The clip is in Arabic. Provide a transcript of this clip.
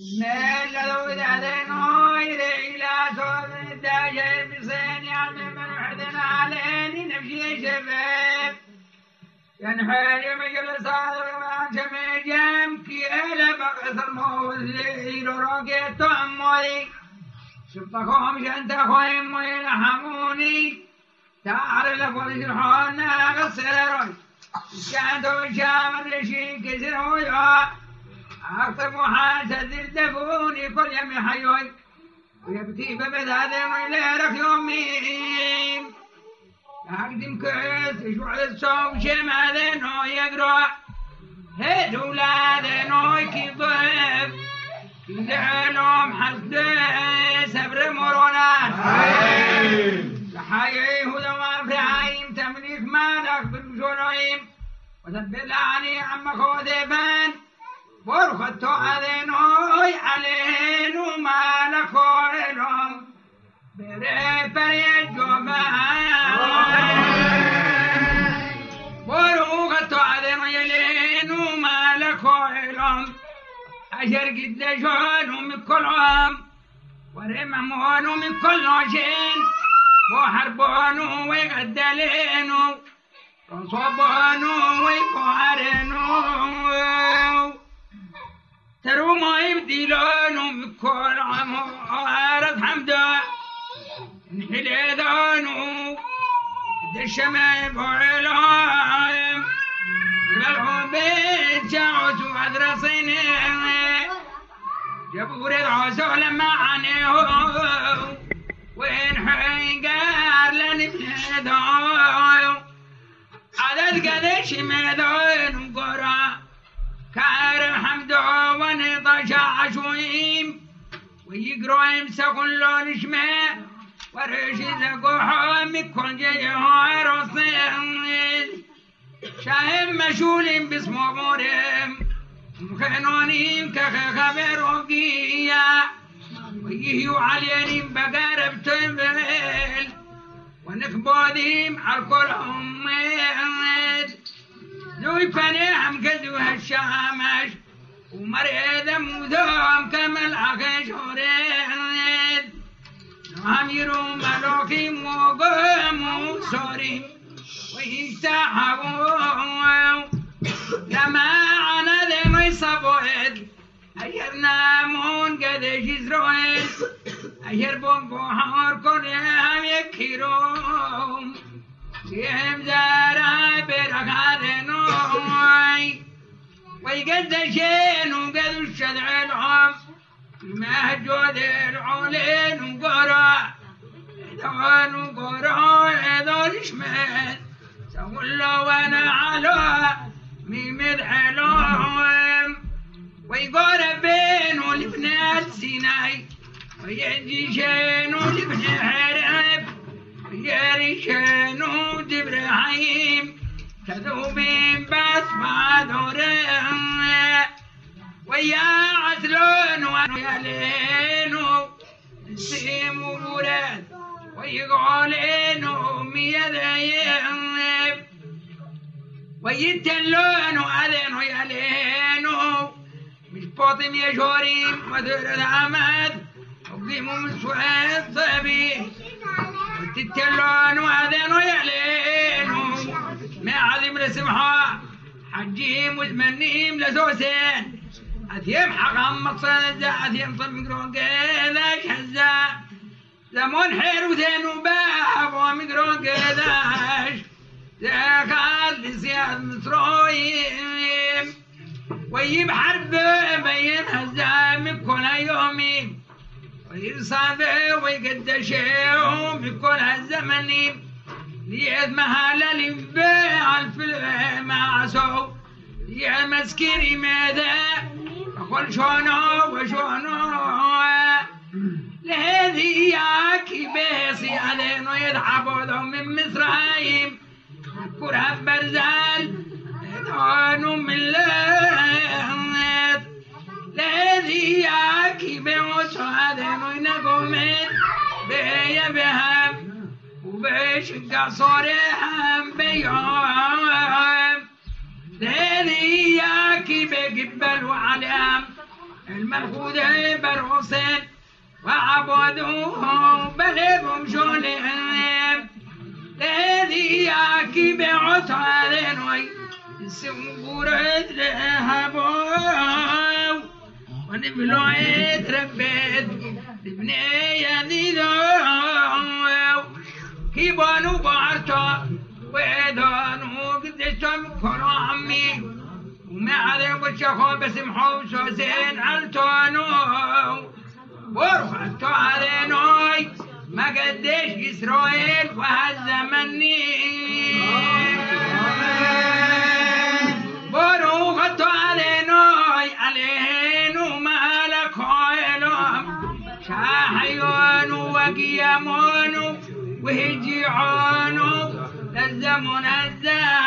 نجلو ذاتنو إلى صوت داجي بصين يعمل من حدن عليني نمشي شباب ينحل مجلس ما جمع جام كي ألا بقص الموز ليلو روكيتو أموي شبكم شنت خويم ويلحموني تعال لكل جرحونا غسروي كانتو شامر لشي كسروي أكتب حاسد الدفوني كل يوم حيوي. ويبكي بمثال من يومين أقدم كيس شعر الصوم شمالينو يقرأ. هيد ولادينو يكيضيف كيدعلهم حسد سبر مرونان لحيي هدى وابراهيم تمليك مالك بالجنويم وثبت لعني عمك وذيبان برختو أذنوي علين وما لكويلهم بري بري الجبان برختو أذنوي علين وما لكويلهم أجر قد جون من كلهم ورممون من كل شيء وحربون ويقدلين وصبون ويقهرين ترو ما يبدلون بكل عمارة حمدا انحليدانو دشما بعلام للعبيد جاعت وادرسين جبور العسو لما عنيه وين حيقار لنبلدو عدد قدش مدون قرى كارم حمدو ونطش عشويم ويقروا يمسكون لون شمال ورشد قحوم كل جيه رصيد شاهم مشول باسم مريم مخنونين كخبر وقيا ويهيو عليهم بقارب تنبل ونخبودهم على كل أمد ذوي كذو هالشامش ومريد مذوم كمل عقش وريد نعميرو ملوكي موقم سوري. ويستحبوا لما عنا ذي يصبوهد أجر نامون قد جزروهد أجر بوحور كل يوم يكيروم. يهم زارا بركادنوي ويقد شين وقد الشدع العم مهجود العولين وقرا. دون وقرا دون شمال سولوا وأنا على ميمد حلوهم. ويقول بينه لبنات سيناي. ويجي شينو لبن حرب. ويجري شينو دبرهيم كذوبين بس ما دورهم ويا عسلون ويا لينو نسيم وراد ويقولينو ميدايم ويتلون وأذن ويا لينو مش باطم يا جوريم ودر العمد وقيموا من صبي وتتلون وأذن ويا لينو ما عظيم لسمحة حجيم وزمنيم لزوسين. أثيم حقام مقصد أثيم صم قرون قيداش هزا زمون حير وزين وباب ومقرون قيداش ذاك لزياد مصرويم ويجيب حرب بين هزام كل يومي ويصابه ويقدشه بكل هالزمن ليد مهالة لبيع الفيلم مع سو يا مسكيني ماذا؟ أقول شونو وشونو؟ لهذه ياكي بيسي علينا ويضحبوا لهم من مصرايم. كرها برزال دانو وبشقة صريحا بيهم. لهذه ياكي بقبل وعلام المنخوذ برحسين وعبدوه بلغم شولهم الذي ياكي بعطال وي سنبورت لهبو ونبلو يتربت لبني يديدو كيبانو بارتا ويدانو قدشتم كرو عمي وما عليه وشخو بسمحو شوزين عالتونو ورفعتو علينوي ما قديش إسرائيل مالك عيلهم شاحيون وهي جيعان لذ منزل